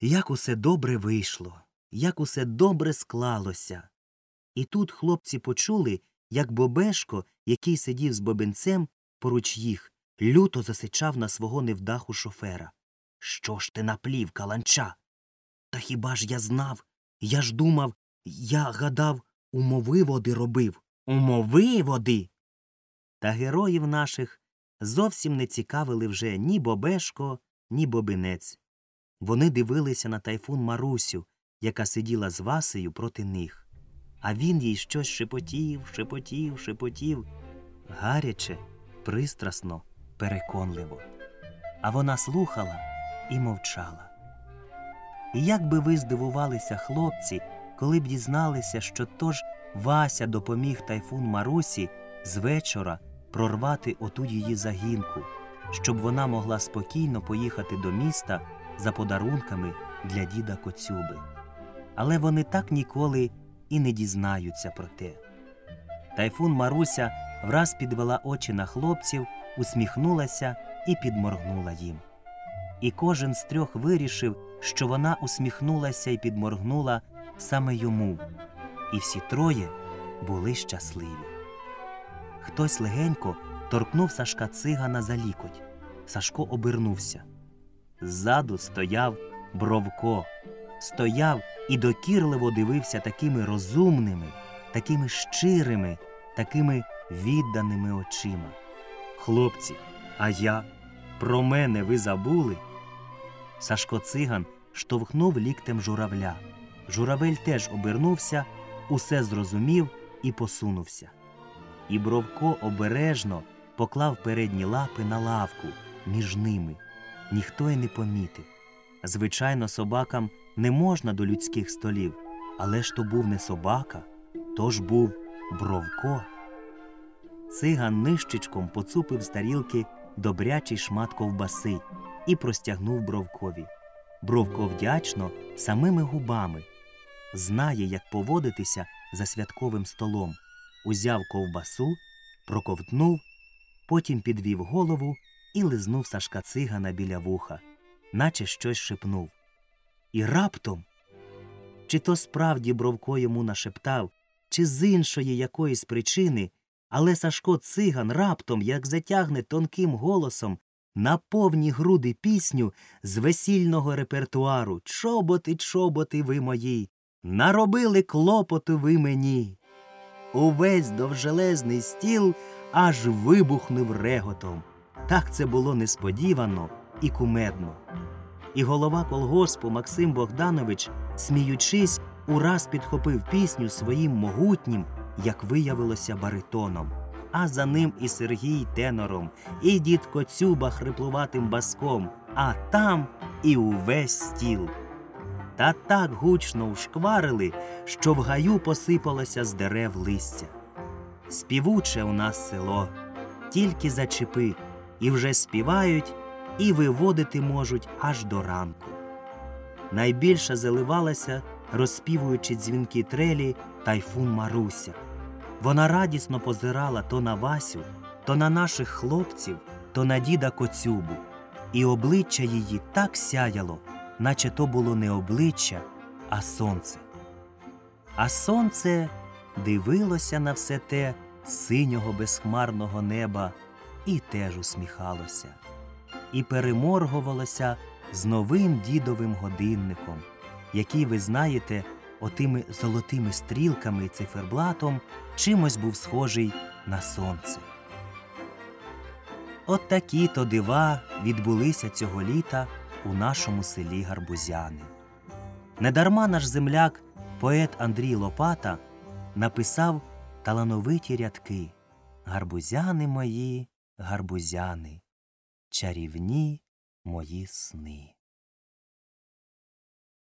Як усе добре вийшло, як усе добре склалося. І тут хлопці почули, як Бобешко, який сидів з бобенцем поруч їх, люто засичав на свого невдаху шофера. Що ж ти наплів, каланча? Та хіба ж я знав? Я ж думав, я гадав, умови води робив. Умови води. Та героїв наших зовсім не цікавили вже ні Бобешко, ні Бобинець. Вони дивилися на тайфун Марусю, яка сиділа з Васею проти них. А він їй щось шепотів, шепотів, шепотів, гаряче, пристрасно, переконливо. А вона слухала і мовчала. І як би ви здивувалися, хлопці, коли б дізналися, що то ж Вася допоміг тайфун Марусі з вечора прорвати оту її загінку, щоб вона могла спокійно поїхати до міста за подарунками для діда Коцюби. Але вони так ніколи і не дізнаються про те. Тайфун Маруся враз підвела очі на хлопців, усміхнулася і підморгнула їм. І кожен з трьох вирішив, що вона усміхнулася і підморгнула саме йому, і всі троє були щасливі. Хтось легенько торкнув Сашка цигана за лікоть. Сашко обернувся. Ззаду стояв Бровко, стояв і докірливо дивився такими розумними, такими щирими, такими відданими очима. Хлопці, а я, про мене ви забули? Сашко циган штовхнув ліктем журавля. Журавель теж обернувся, усе зрозумів і посунувся. І Бровко обережно поклав передні лапи на лавку між ними. Ніхто й не помітив. Звичайно, собакам не можна до людських столів, але ж то був не собака, то ж був Бровко. Циган нищечком поцупив з тарілки добрячий шмат ковбаси і простягнув Бровкові. Бровко вдячно самими губами. Знає, як поводитися за святковим столом. Узяв ковбасу, проковтнув, потім підвів голову і лизнув Сашка цигана біля вуха, наче щось шепнув. І раптом, чи то справді Бровко йому нашептав, чи з іншої якоїсь причини, але Сашко циган раптом, як затягне тонким голосом, на повні груди пісню з весільного репертуару Чоботи, чоботи ви мої, наробили клопоту ви мені. Увесь довжелезний стіл аж вибухнув реготом. Так це було несподівано і кумедно. І голова колгоспу Максим Богданович, сміючись, ураз підхопив пісню своїм могутнім, як виявилося, баритоном. А за ним і Сергій тенором, і дід Коцюба хриплуватим баском, а там і увесь стіл. Та так гучно ушкварили, що в гаю посипалося з дерев листя. Співуче у нас село, тільки зачепи, і вже співають, і виводити можуть аж до ранку. Найбільше заливалася, розспівуючи дзвінки трелі, тайфун Маруся. Вона радісно позирала то на Васю, то на наших хлопців, то на діда Коцюбу, і обличчя її так сяяло, наче то було не обличчя, а сонце. А сонце дивилося на все те синього безхмарного неба і теж усміхалося, і переморгувалося з новим дідовим годинником, який, ви знаєте, отими золотими стрілками і циферблатом чимось був схожий на сонце. От такі то дива відбулися цього літа у нашому селі Гарбузяни. Недарма наш земляк, поет Андрій Лопата, написав талановиті рядки Гарбузяни мої, гарбузяни, чарівні мої сни.